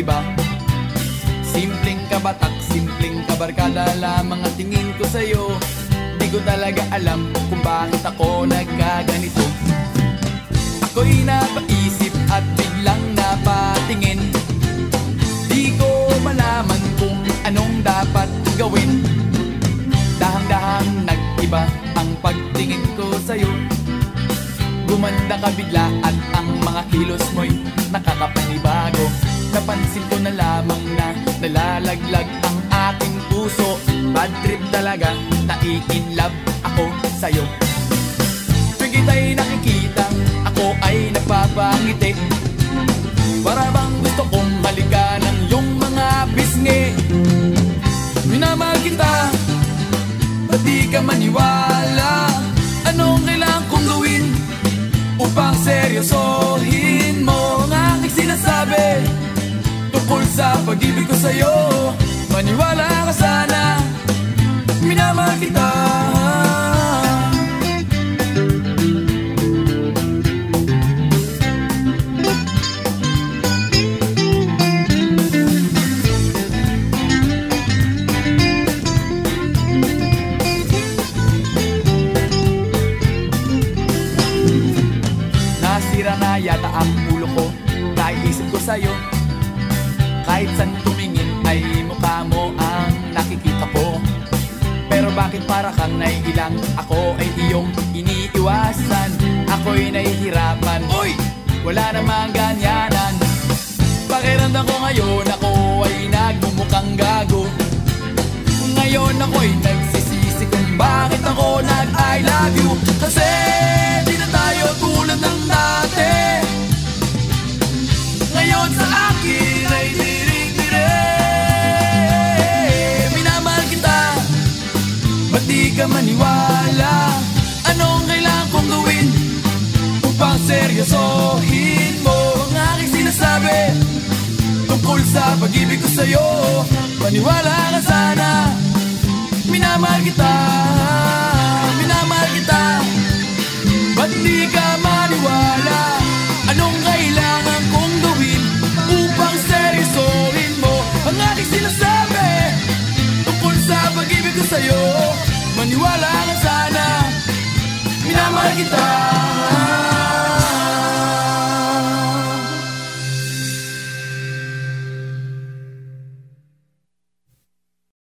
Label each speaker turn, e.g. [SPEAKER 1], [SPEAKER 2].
[SPEAKER 1] di ba? Simpleng kabatak, simpleng kabarkada lamang ang tingin ko sa'yo. Di ko talaga alam kung bakit ako nagkaganito. Ako'y napaisip at biglang napatingin. Di ko malaman kung anong dapat gawin. Dahang-dahang nag-iba ang pagtingin ko sa'yo. Gumanda ka bigla at ang mga kilos mo'y nakakapanibago. Napansin ko na lamang na nalalaglag ang aking puso. Bad trip talaga, nai-in love ako sa'yo. Tuwing kita'y nakikita, sa pag-ibig ko sa'yo. Maniwala ka sana Minamahal kita. Nasira na yata ang ulo ko. Naiisip ko sa'yo Kahit saan tumingin ay mukha mo ang nakikita ko. Pero bakit para kang naiilang Ako ay iyong iniiwasan. Ako'y nahihirapan. Uy! Wala namang ganyanan. Pakiramdam ko ngayon Ako ay nagmumukhang gago di ka maniwala. Anong kailangan kong gawin Upang seryosohin mo? Ang aking sinasabi Tungkol sa pag-ibig ko sa'yo Maniwala ka sana. Minamahal kita pag-ibig